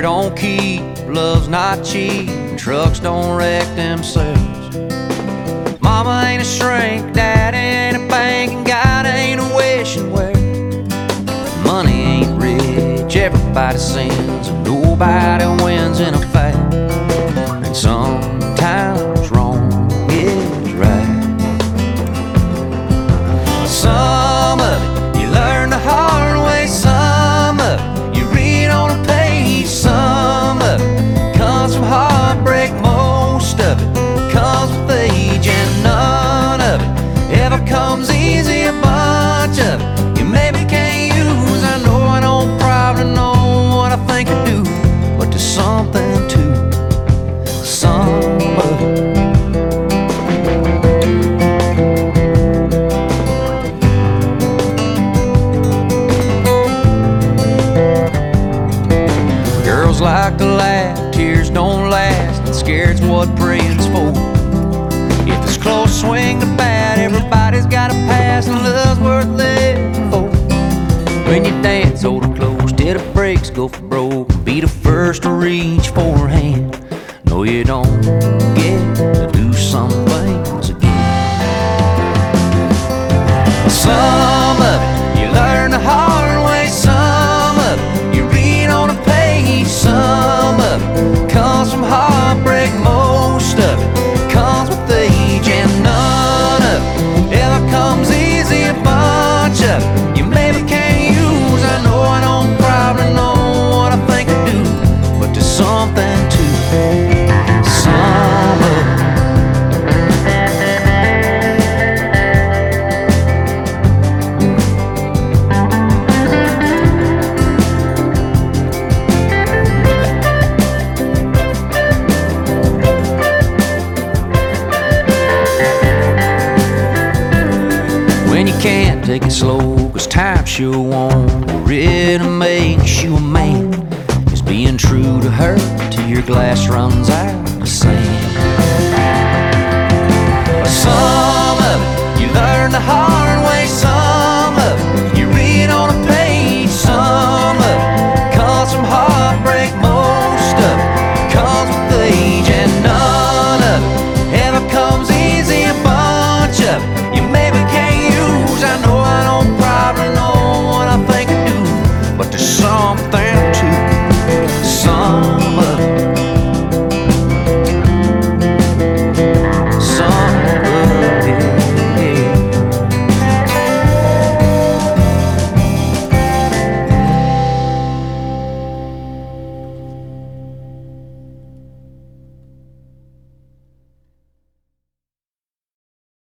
don't keep, love's not cheap, trucks don't wreck themselves. Mama ain't a shrink, dad ain't a bank, and God ain't a wishing well. Money ain't rich, everybody sins, and nobody wins in a something to some of. Girls like to laugh, tears don't last, and scared's what praying's for. If it's close swing to bat, everybody's got a pass, and love's worth living for. When you dance, hold it close till the brakes go for broke. Be the first to reach for a hand. No, you don't can't take it slow, cause time sure won't really makes you a man. Is being true to her till your glass runs out.